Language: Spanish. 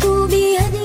tu vida.